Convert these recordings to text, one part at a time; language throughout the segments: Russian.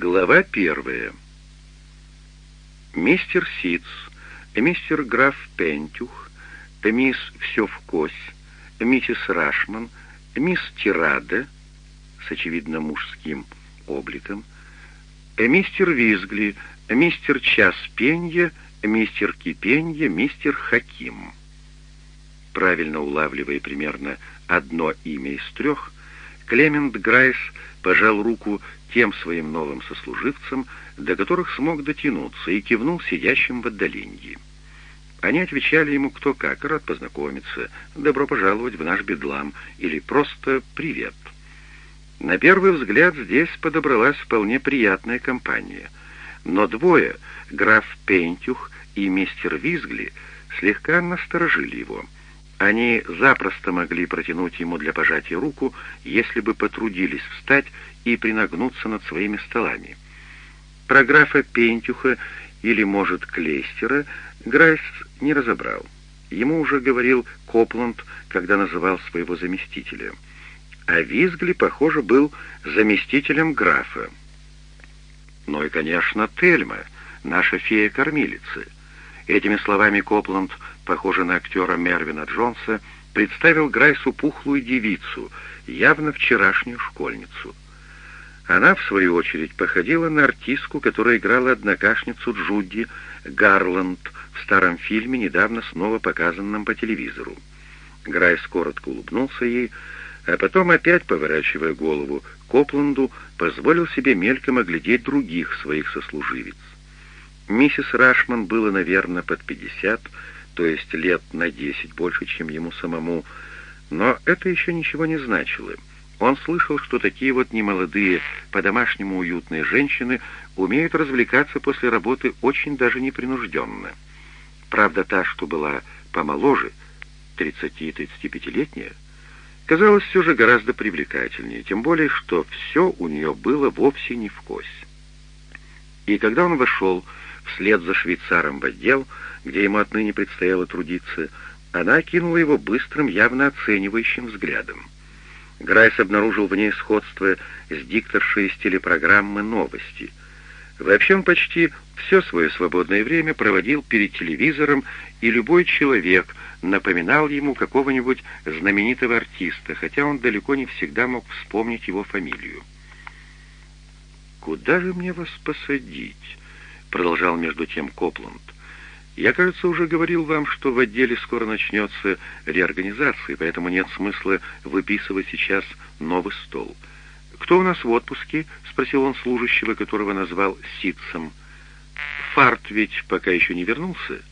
Глава первая. Мистер Сиц, мистер граф Пентюх, мисс Все в Кось, миссис Рашман, мисс Тирада с очевидно мужским обликом, мистер Визгли, мистер Час Пенья, мистер Кипенья, мистер Хаким. Правильно улавливая примерно одно имя из трех, Клемент Грайс пожал руку тем своим новым сослуживцам, до которых смог дотянуться, и кивнул сидящим в отдалении. Они отвечали ему кто как, рад познакомиться, добро пожаловать в наш бедлам или просто «привет». На первый взгляд здесь подобралась вполне приятная компания, но двое, граф Пентюх и мистер Визгли, слегка насторожили его — они запросто могли протянуть ему для пожатия руку, если бы потрудились встать и принагнуться над своими столами. Про графа Пентюха или, может, Клейстера Грайс не разобрал. Ему уже говорил Копланд, когда называл своего заместителя. А Визгли, похоже, был заместителем графа. Ну и, конечно, Тельма, наша фея-кормилица. Этими словами Копланд похожий на актера Мервина Джонса, представил Грайсу пухлую девицу, явно вчерашнюю школьницу. Она, в свою очередь, походила на артистку, которая играла однокашницу Джуди Гарланд в старом фильме, недавно снова показанном по телевизору. Грайс коротко улыбнулся ей, а потом, опять поворачивая голову Копланду, позволил себе мельком оглядеть других своих сослуживиц. Миссис Рашман было, наверное, под пятьдесят, то есть лет на десять больше, чем ему самому, но это еще ничего не значило. Он слышал, что такие вот немолодые, по-домашнему уютные женщины умеют развлекаться после работы очень даже непринужденно. Правда, та, что была помоложе, 30-35-летняя, казалась все же гораздо привлекательнее, тем более, что все у нее было вовсе не в кость. И когда он вошел вслед за швейцаром в отдел, где ему отныне предстояло трудиться, она окинула его быстрым, явно оценивающим взглядом. Грайс обнаружил в ней сходство с дикторшей из телепрограммы «Новости». Вообще он почти все свое свободное время проводил перед телевизором, и любой человек напоминал ему какого-нибудь знаменитого артиста, хотя он далеко не всегда мог вспомнить его фамилию. «Куда же мне вас посадить?» — продолжал между тем Копланд. Я, кажется, уже говорил вам, что в отделе скоро начнется реорганизация, поэтому нет смысла выписывать сейчас новый стол. «Кто у нас в отпуске?» — спросил он служащего, которого назвал Ситцем. «Фарт ведь пока еще не вернулся?»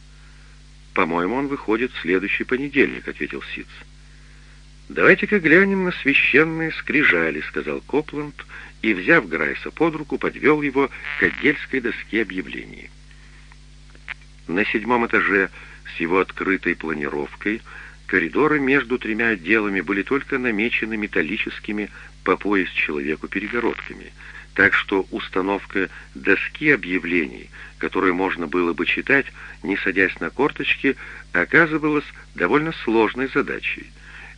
«По-моему, он выходит в следующий понедельник», — ответил Ситц. «Давайте-ка глянем на священные скрижали», — сказал Копланд, и, взяв Грайса под руку, подвел его к отдельской доске объявлений. На седьмом этаже с его открытой планировкой коридоры между тремя отделами были только намечены металлическими по пояс человеку перегородками, так что установка доски объявлений, которую можно было бы читать, не садясь на корточки, оказывалась довольно сложной задачей.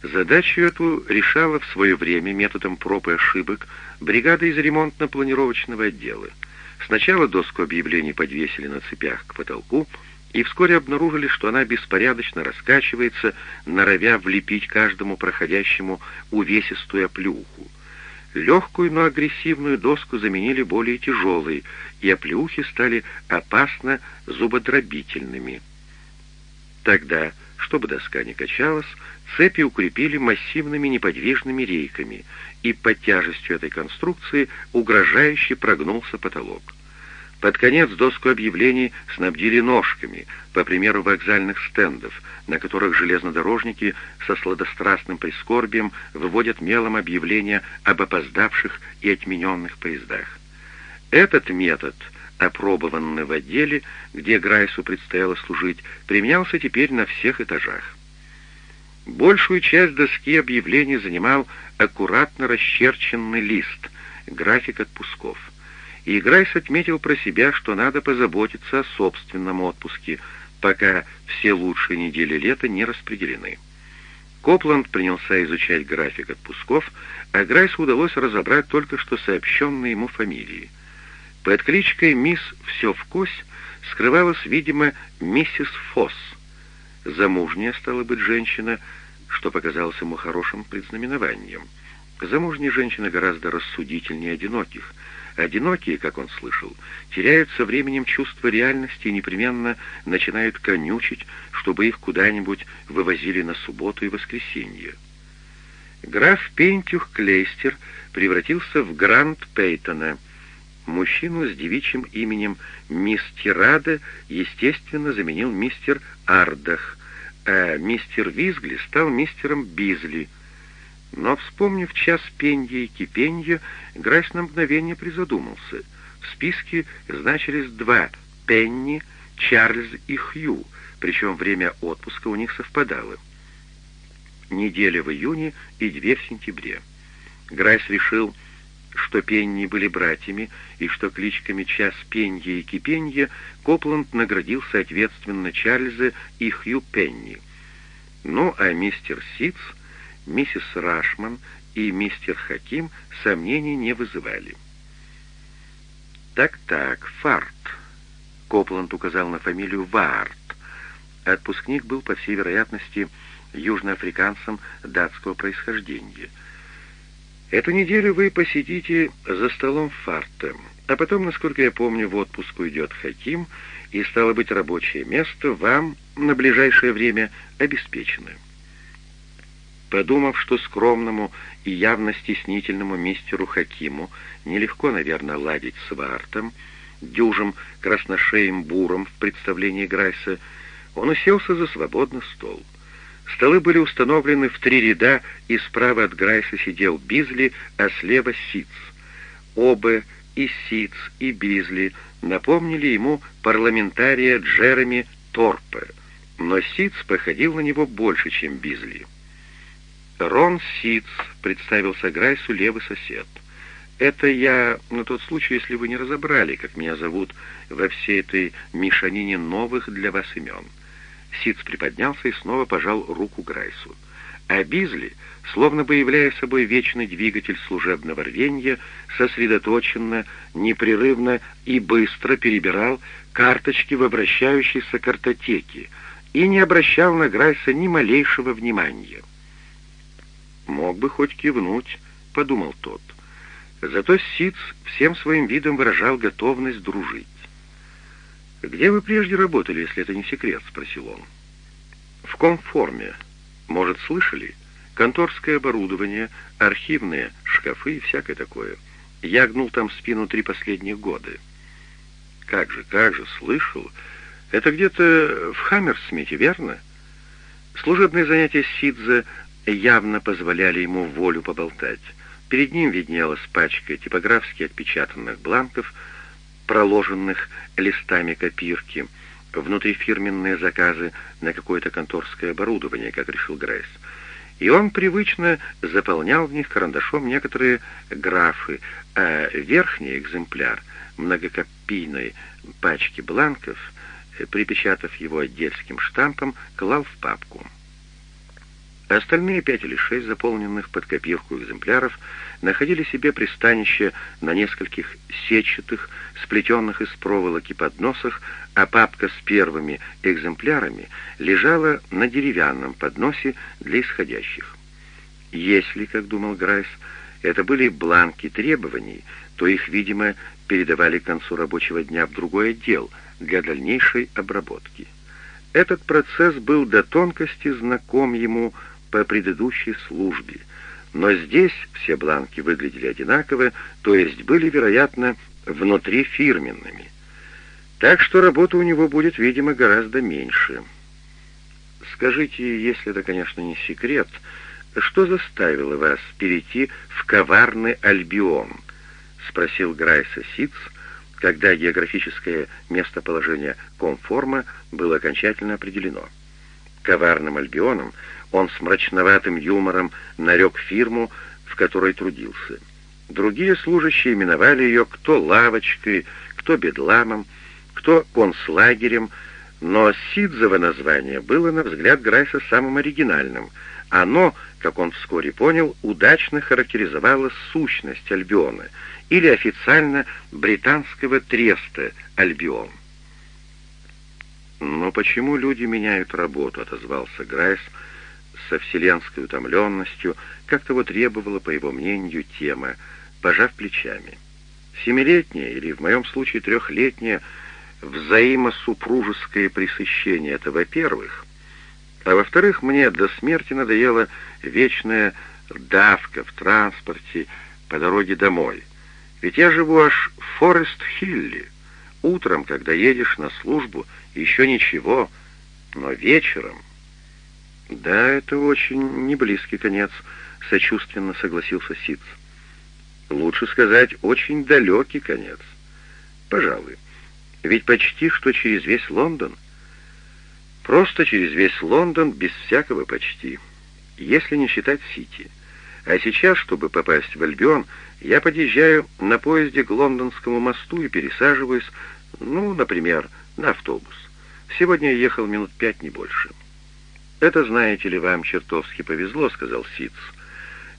Задачу эту решала в свое время методом проб и ошибок бригада из ремонтно-планировочного отдела. Сначала доску объявлений подвесили на цепях к потолку, и вскоре обнаружили, что она беспорядочно раскачивается, норовя влепить каждому проходящему увесистую оплюху. Легкую, но агрессивную доску заменили более тяжелой, и оплеухи стали опасно зубодробительными. Тогда, чтобы доска не качалась, цепи укрепили массивными неподвижными рейками, и под тяжестью этой конструкции угрожающе прогнулся потолок. Под конец доску объявлений снабдили ножками, по примеру вокзальных стендов, на которых железнодорожники со сладострастным прискорбием выводят мелом объявления об опоздавших и отмененных поездах. Этот метод, опробованный в отделе, где Грайсу предстояло служить, применялся теперь на всех этажах. Большую часть доски объявлений занимал аккуратно расчерченный лист, график отпусков и Грайс отметил про себя, что надо позаботиться о собственном отпуске, пока все лучшие недели лета не распределены. Копланд принялся изучать график отпусков, а Грайсу удалось разобрать только что сообщенные ему фамилии. Под кличкой «Мисс Все в кость» скрывалась, видимо, миссис Фосс. Замужняя стала быть женщина, что показалось ему хорошим предзнаменованием. Замужние женщины гораздо рассудительнее одиноких. Одинокие, как он слышал, теряют со временем чувство реальности и непременно начинают конючить, чтобы их куда-нибудь вывозили на субботу и воскресенье. Граф Пентюх Клейстер превратился в Гранд Пейтона. Мужчину с девичьим именем мистер Рада, естественно, заменил мистер Ардах, а мистер Визгли стал мистером Бизли. Но, вспомнив час пенья и кипенья, Грайс на мгновение призадумался. В списке значились два — Пенни, Чарльз и Хью, причем время отпуска у них совпадало — неделя в июне и две в сентябре. Грайс решил, что Пенни были братьями, и что кличками «Час Пенья» и «Кипенья» Копланд наградил соответственно Чарльза и Хью Пенни. Ну, а мистер Ситц, миссис Рашман и мистер Хаким сомнений не вызывали. «Так-так, Фарт», — Копланд указал на фамилию Варт. Отпускник был, по всей вероятности, южноафриканцем датского происхождения. Эту неделю вы посидите за столом фарта, а потом, насколько я помню, в отпуск уйдет Хаким, и, стало быть, рабочее место вам на ближайшее время обеспечено. Подумав, что скромному и явно стеснительному мистеру Хакиму нелегко, наверное, ладить с Вартом, дюжим красношеем буром в представлении Грайса, он уселся за свободный стол — Столы были установлены в три ряда, и справа от Грайса сидел Бизли, а слева Сиц. Оба, и Сиц, и Бизли, напомнили ему парламентария Джереми Торпе, но Сиц походил на него больше, чем Бизли. «Рон Сиц», — представился Грайсу левый сосед. «Это я на тот случай, если вы не разобрали, как меня зовут во всей этой мешанине новых для вас имен». Сиц приподнялся и снова пожал руку Грайсу. А Бизли, словно бы являя собой вечный двигатель служебного рвенья, сосредоточенно, непрерывно и быстро перебирал карточки в обращающейся картотеке и не обращал на Грайса ни малейшего внимания. «Мог бы хоть кивнуть», — подумал тот. Зато Сиц всем своим видом выражал готовность дружить. «Где вы прежде работали, если это не секрет?» — спросил он. «В комформе. Может, слышали? Конторское оборудование, архивные шкафы и всякое такое. Я гнул там спину три последних года». «Как же, как же, слышал. Это где-то в Хаммерсмите, верно?» Служебные занятия Сидзе явно позволяли ему волю поболтать. Перед ним виднелась пачка типографски отпечатанных бланков — проложенных листами копирки, внутрифирменные заказы на какое-то конторское оборудование, как решил Грейс. И он привычно заполнял в них карандашом некоторые графы, а верхний экземпляр многокопийной пачки бланков, припечатав его отдельским штампом, клал в папку. Остальные пять или шесть заполненных под копирку экземпляров находили себе пристанище на нескольких сетчатых, сплетенных из проволоки подносах, а папка с первыми экземплярами лежала на деревянном подносе для исходящих. Если, как думал Грайс, это были бланки требований, то их, видимо, передавали к концу рабочего дня в другой отдел для дальнейшей обработки. Этот процесс был до тонкости знаком ему по предыдущей службе, но здесь все бланки выглядели одинаково, то есть были, вероятно, внутри фирменными. Так что работа у него будет, видимо, гораздо меньше. Скажите, если это, конечно, не секрет, что заставило вас перейти в коварный Альбион? Спросил Грайса Сиц, когда географическое местоположение Комформа было окончательно определено. Коварным Альбионом он с мрачноватым юмором нарек фирму, в которой трудился. Другие служащие именовали ее кто лавочкой, кто бедламом, кто концлагерем, но Сидзово название было, на взгляд Грайса, самым оригинальным. Оно, как он вскоре понял, удачно характеризовало сущность Альбиона или официально британского треста «Альбион». «Но почему люди меняют работу?» — отозвался Грайс со вселенской утомленностью, как того требовала, по его мнению, тема, пожав плечами. Семилетнее, или в моем случае трехлетнее, взаимосупружеское пресыщение — это во-первых. А во-вторых, мне до смерти надоела вечная давка в транспорте по дороге домой. Ведь я живу аж в Форест-Хилле. Утром, когда едешь на службу, еще ничего, но вечером... Да, это очень неблизкий конец, сочувственно согласился Сиц. Лучше сказать, очень далекий конец. Пожалуй. Ведь почти что через весь Лондон. Просто через весь Лондон, без всякого почти. Если не считать Сити. А сейчас, чтобы попасть в Альбион, я подъезжаю на поезде к Лондонскому мосту и пересаживаюсь, ну, например, на автобус. Сегодня я ехал минут пять, не больше. «Это, знаете ли, вам чертовски повезло», — сказал Сиц.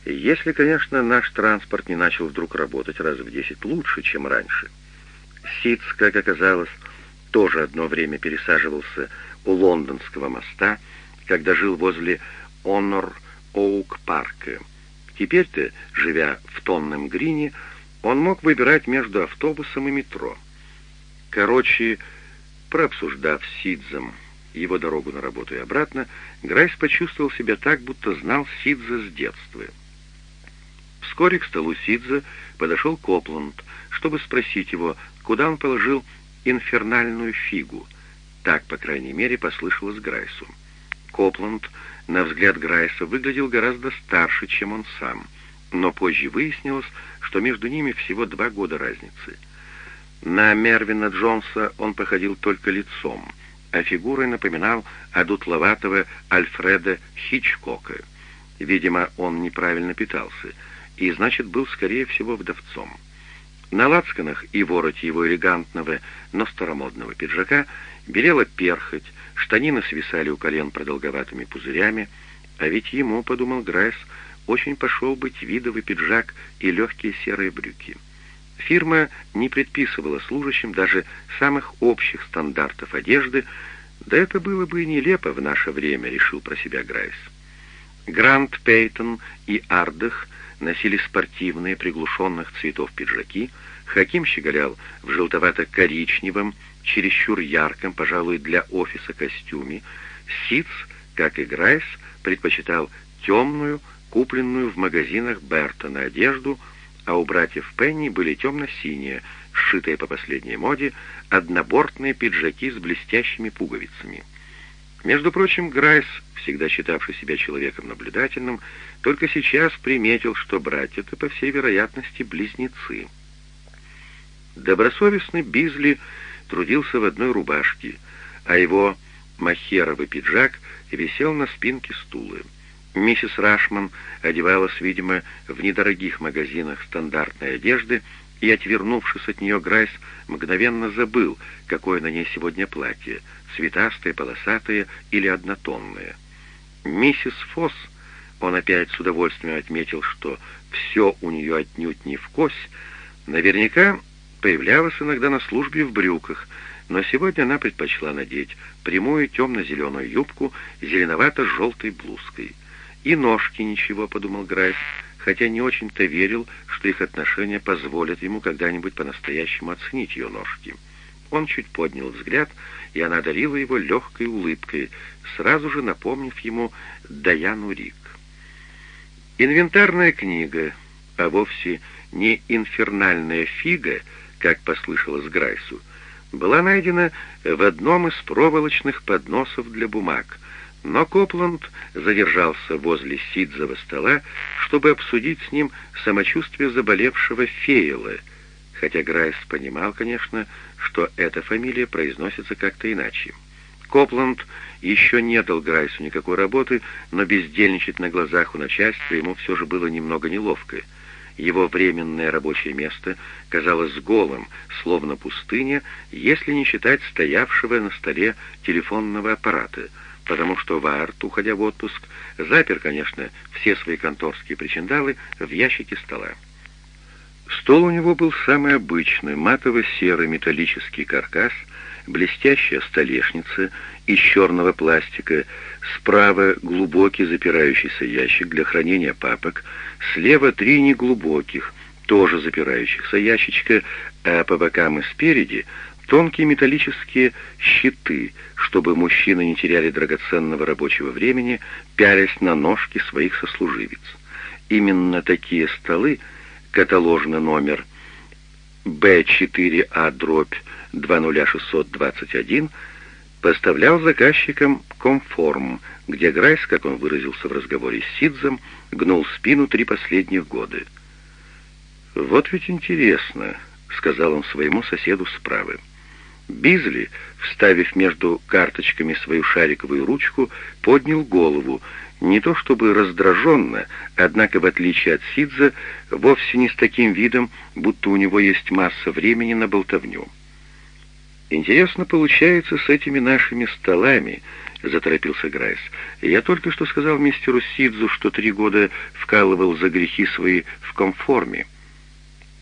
«Если, конечно, наш транспорт не начал вдруг работать раз в десять лучше, чем раньше». Сиц, как оказалось, тоже одно время пересаживался у лондонского моста, когда жил возле Онор-Оук-парка. Теперь-то, живя в Тонном Грине, он мог выбирать между автобусом и метро. Короче, прообсуждав с Сидзом его дорогу на работу и обратно, Грайс почувствовал себя так, будто знал Сидза с детства. Вскоре к столу Сидза подошел Копланд, чтобы спросить его, куда он положил инфернальную фигу. Так, по крайней мере, послышалось Грайсу. Копланд на взгляд Грайса выглядел гораздо старше, чем он сам, но позже выяснилось, что между ними всего два года разницы. На Мервина Джонса он походил только лицом, а фигурой напоминал одутловатого Альфреда Хичкока. Видимо, он неправильно питался, и, значит, был, скорее всего, вдовцом. На лацканах и вороте его элегантного, но старомодного пиджака белела перхоть, Штанины свисали у колен продолговатыми пузырями, а ведь ему, подумал Грайс, очень пошел бы твидовый пиджак и легкие серые брюки. Фирма не предписывала служащим даже самых общих стандартов одежды, да это было бы и нелепо в наше время, решил про себя Грайс. Грант Пейтон и Ардах носили спортивные приглушенных цветов пиджаки, Хаким щеголял в желтовато-коричневом, чересчур ярком, пожалуй, для офиса костюме, Ситц, как и Грайс, предпочитал темную, купленную в магазинах Бертона одежду, а у братьев Пенни были темно-синие, сшитые по последней моде, однобортные пиджаки с блестящими пуговицами. Между прочим, Грайс, всегда считавший себя человеком наблюдательным, только сейчас приметил, что братья-то, по всей вероятности, близнецы. Добросовестный Бизли трудился в одной рубашке, а его махеровый пиджак висел на спинке стула. Миссис Рашман одевалась, видимо, в недорогих магазинах стандартной одежды, и, отвернувшись от нее, Грайс мгновенно забыл, какое на ней сегодня платье, цветастое, полосатое или однотонное. Миссис Фосс, он опять с удовольствием отметил, что все у нее отнюдь не в кость, наверняка появлялась иногда на службе в брюках, но сегодня она предпочла надеть прямую темно-зеленую юбку с зеленовато-желтой блузкой. «И ножки ничего», — подумал Грайс, хотя не очень-то верил, что их отношения позволят ему когда-нибудь по-настоящему оценить ее ножки. Он чуть поднял взгляд, и она дарила его легкой улыбкой, сразу же напомнив ему Даяну Рик. Инвентарная книга, а вовсе не инфернальная фига — как послышалось Грайсу, была найдена в одном из проволочных подносов для бумаг, но Копланд задержался возле Сидзова стола, чтобы обсудить с ним самочувствие заболевшего Фейла, хотя Грайс понимал, конечно, что эта фамилия произносится как-то иначе. Копланд еще не дал Грайсу никакой работы, но бездельничать на глазах у начальства ему все же было немного неловко — его временное рабочее место казалось голым, словно пустыня, если не считать стоявшего на столе телефонного аппарата, потому что Варт, уходя в отпуск, запер, конечно, все свои конторские причиндалы в ящике стола. Стол у него был самый обычный, матово-серый металлический каркас, блестящая столешница из черного пластика, справа глубокий запирающийся ящик для хранения папок, слева три неглубоких, тоже запирающихся ящичка, а по бокам и спереди тонкие металлические щиты, чтобы мужчины не теряли драгоценного рабочего времени, пялясь на ножки своих сослуживец. Именно такие столы, каталожный номер B4A дробь 20621, поставлял заказчикам комформ, где Грайс, как он выразился в разговоре с Сидзом, гнул спину три последних года. «Вот ведь интересно», — сказал он своему соседу справа. Бизли, вставив между карточками свою шариковую ручку, поднял голову, не то чтобы раздраженно, однако, в отличие от Сидза, вовсе не с таким видом, будто у него есть масса времени на болтовню. «Интересно получается с этими нашими столами», — заторопился Грайс. «Я только что сказал мистеру Ситцу, что три года вкалывал за грехи свои в комформе».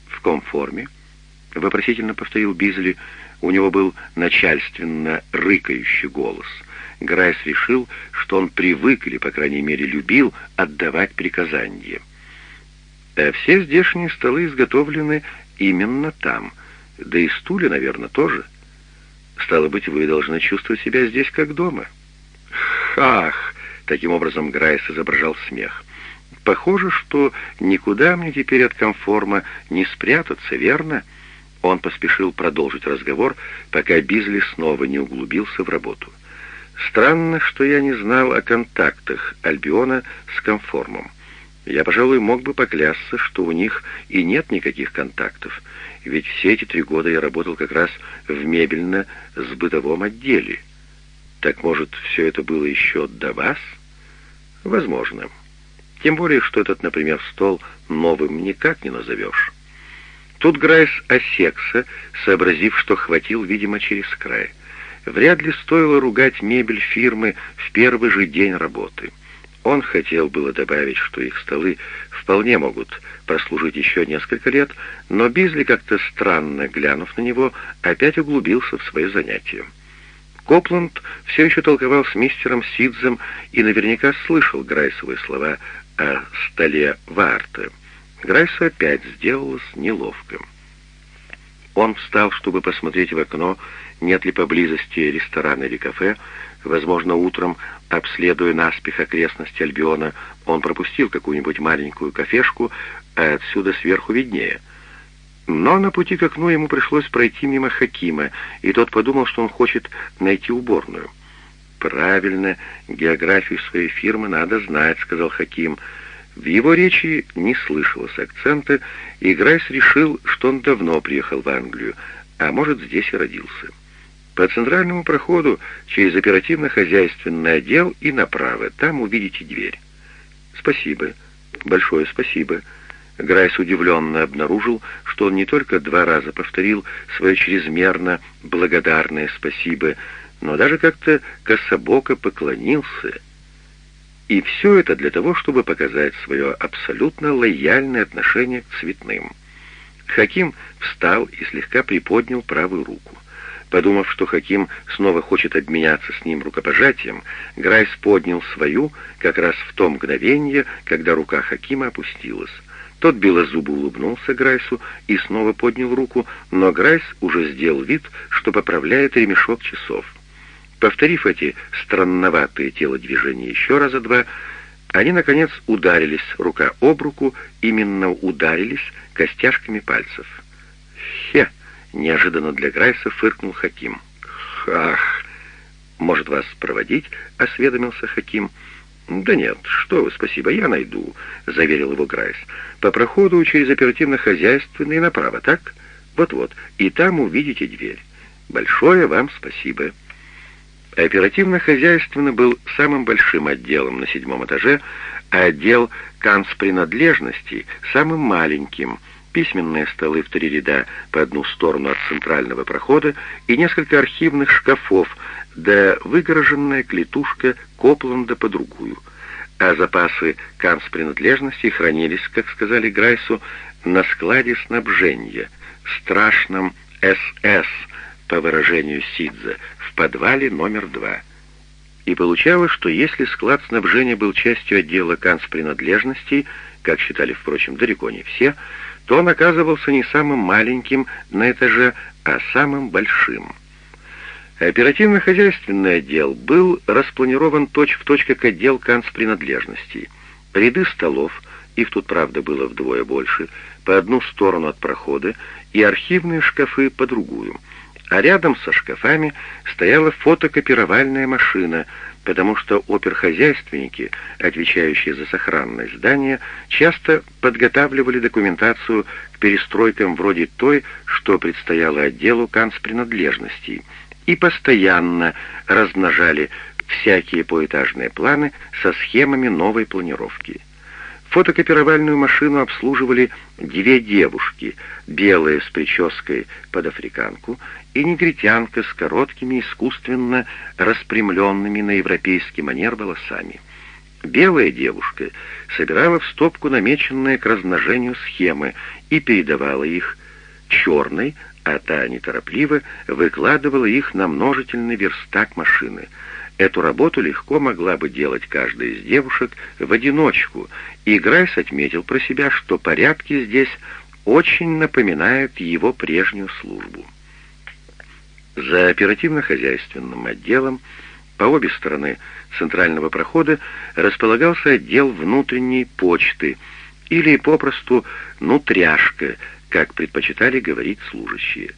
«В комформе?» — вопросительно повторил Бизли. У него был начальственно рыкающий голос — Грайс решил, что он привык или, по крайней мере, любил отдавать приказания. А все здешние столы изготовлены именно там, да и стулья, наверное, тоже. Стало быть, вы должны чувствовать себя здесь как дома. Ах! Таким образом Грайс изображал смех. Похоже, что никуда мне теперь от комформа не спрятаться, верно? Он поспешил продолжить разговор, пока Бизли снова не углубился в работу. Странно, что я не знал о контактах Альбиона с конформом. Я, пожалуй, мог бы поклясться, что у них и нет никаких контактов, ведь все эти три года я работал как раз в мебельно-сбытовом отделе. Так, может, все это было еще до вас? Возможно. Тем более, что этот, например, стол новым никак не назовешь. Тут Грайс осекся, сообразив, что хватил, видимо, через край — Вряд ли стоило ругать мебель фирмы в первый же день работы. Он хотел было добавить, что их столы вполне могут прослужить еще несколько лет, но Бизли, как-то странно глянув на него, опять углубился в свое занятие. Копланд все еще толковал с мистером Сидзом и наверняка слышал Грайсовые слова о столе Варта. Грайсу опять сделалось неловко. Он встал, чтобы посмотреть в окно, нет ли поблизости ресторана или кафе. Возможно, утром, обследуя наспех окрестности Альбиона, он пропустил какую-нибудь маленькую кафешку, а отсюда сверху виднее. Но на пути к окну ему пришлось пройти мимо Хакима, и тот подумал, что он хочет найти уборную. «Правильно, географию своей фирмы надо знать», — сказал Хаким. В его речи не слышалось акцента, и Грайс решил, что он давно приехал в Англию, а может, здесь и родился. По центральному проходу через оперативно-хозяйственный отдел и направо. Там увидите дверь. Спасибо. Большое спасибо. Грайс удивленно обнаружил, что он не только два раза повторил свое чрезмерно благодарное спасибо, но даже как-то кособоко поклонился. И все это для того, чтобы показать свое абсолютно лояльное отношение к цветным. Хаким встал и слегка приподнял правую руку. Подумав, что Хаким снова хочет обменяться с ним рукопожатием, Грайс поднял свою как раз в то мгновение, когда рука Хакима опустилась. Тот белозубо улыбнулся Грайсу и снова поднял руку, но Грайс уже сделал вид, что поправляет ремешок часов. Повторив эти странноватые телодвижения еще раза два, они, наконец, ударились рука об руку, именно ударились костяшками пальцев. «Хе!» Неожиданно для Грайса фыркнул Хаким. «Ах! Может, вас проводить?» — осведомился Хаким. «Да нет, что вы, спасибо, я найду», — заверил его Грайс. «По проходу через оперативно-хозяйственный направо, так? Вот-вот, и там увидите дверь. Большое вам спасибо». Оперативно-хозяйственно был самым большим отделом на седьмом этаже, а отдел канцпринадлежностей — самым маленьким — письменные столы в три ряда по одну сторону от центрального прохода и несколько архивных шкафов, да выгороженная клетушка Копланда по другую. А запасы канцпринадлежностей хранились, как сказали Грайсу, на складе снабжения, страшном СС, по выражению Сидза, подвале номер два. И получалось, что если склад снабжения был частью отдела канцпринадлежностей, как считали, впрочем, далеко не все, то он оказывался не самым маленьким на этаже, а самым большим. Оперативно-хозяйственный отдел был распланирован точь-в-точь точь как отдел канцпринадлежностей. Ряды столов, их тут, правда, было вдвое больше, по одну сторону от прохода, и архивные шкафы по другую. А рядом со шкафами стояла фотокопировальная машина, потому что оперхозяйственники, отвечающие за сохранность здания, часто подготавливали документацию к перестройкам вроде той, что предстояло отделу канцпринадлежностей, и постоянно размножали всякие поэтажные планы со схемами новой планировки. Фотокопировальную машину обслуживали две девушки, белая с прической под африканку и негритянка с короткими, искусственно распрямленными на европейский манер волосами. Белая девушка собирала в стопку намеченные к размножению схемы и передавала их черной, а та неторопливо выкладывала их на множительный верстак машины — Эту работу легко могла бы делать каждая из девушек в одиночку, и Грайс отметил про себя, что порядки здесь очень напоминают его прежнюю службу. За оперативно-хозяйственным отделом по обе стороны центрального прохода располагался отдел внутренней почты или попросту «нутряшка», как предпочитали говорить служащие.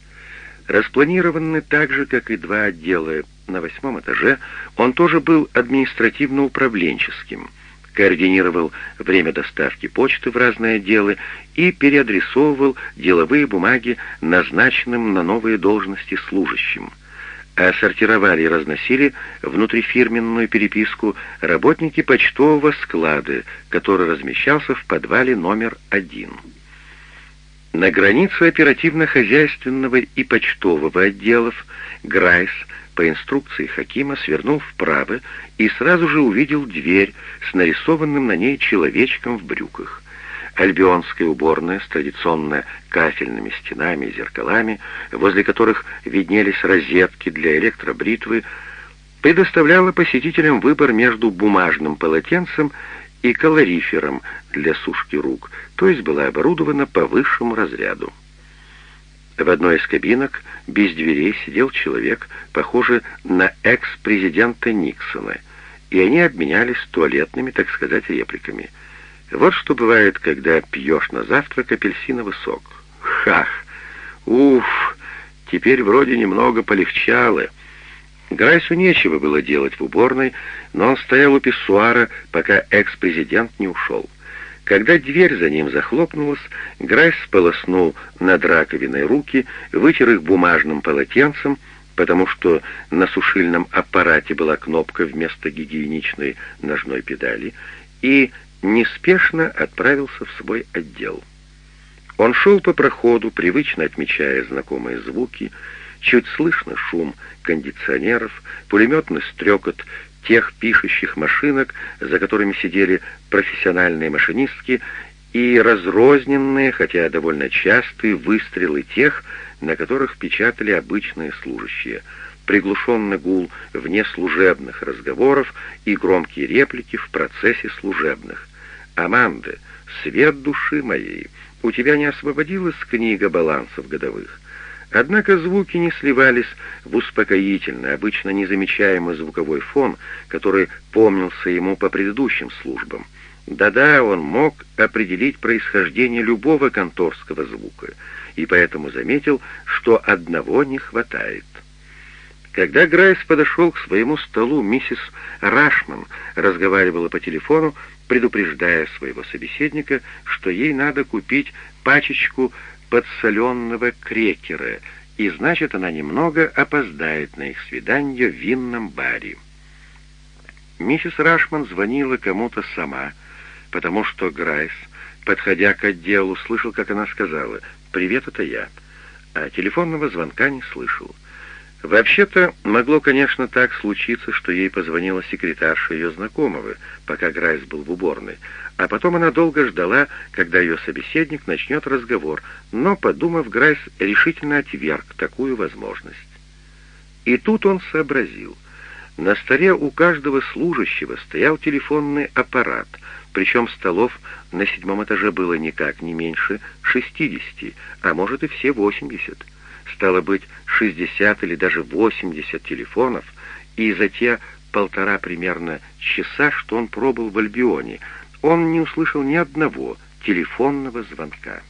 Распланированы так же, как и два отдела на восьмом этаже, он тоже был административно-управленческим, координировал время доставки почты в разные отделы и переадресовывал деловые бумаги назначенным на новые должности служащим. А сортировали и разносили внутрифирменную переписку работники почтового склада, который размещался в подвале номер один. На границе оперативно-хозяйственного и почтового отделов Грайс по инструкции Хакима свернул вправо и сразу же увидел дверь с нарисованным на ней человечком в брюках. Альбионская уборная с традиционно кафельными стенами и зеркалами, возле которых виднелись розетки для электробритвы, предоставляла посетителям выбор между бумажным полотенцем и калорифером для сушки рук, то есть была оборудована по высшему разряду. В одной из кабинок без дверей сидел человек, похожий на экс-президента Никсона, и они обменялись туалетными, так сказать, репликами. Вот что бывает, когда пьешь на завтрак апельсиновый сок. Хах! Уф! Теперь вроде немного полегчало. Грайсу нечего было делать в уборной, но он стоял у писсуара, пока экс-президент не ушел. Когда дверь за ним захлопнулась, Грайс сполоснул над раковиной руки, вытер их бумажным полотенцем, потому что на сушильном аппарате была кнопка вместо гигиеничной ножной педали, и неспешно отправился в свой отдел. Он шел по проходу, привычно отмечая знакомые звуки, чуть слышно шум кондиционеров, пулеметный стрекот тех пишущих машинок, за которыми сидели профессиональные машинистки, и разрозненные, хотя довольно частые, выстрелы тех, на которых печатали обычные служащие, приглушенный гул вне служебных разговоров и громкие реплики в процессе служебных. «Аманда, свет души моей, у тебя не освободилась книга балансов годовых?» Однако звуки не сливались в успокоительный, обычно незамечаемый звуковой фон, который помнился ему по предыдущим службам. Да-да, он мог определить происхождение любого конторского звука, и поэтому заметил, что одного не хватает. Когда Грайс подошел к своему столу, миссис Рашман разговаривала по телефону, предупреждая своего собеседника, что ей надо купить пачечку подсоленного крекера, и значит, она немного опоздает на их свидание в винном баре. Миссис Рашман звонила кому-то сама, потому что Грайс, подходя к отделу, слышал, как она сказала «Привет, это я», а телефонного звонка не слышал. Вообще-то, могло, конечно, так случиться, что ей позвонила секретарша ее знакомого, пока Грайс был в уборной, а потом она долго ждала, когда ее собеседник начнет разговор, но, подумав, Грайс решительно отверг такую возможность. И тут он сообразил. На столе у каждого служащего стоял телефонный аппарат, причем столов на седьмом этаже было никак не меньше 60, а может и все 80 стало быть, 60 или даже 80 телефонов, и за те полтора примерно часа, что он пробыл в Альбионе, он не услышал ни одного телефонного звонка.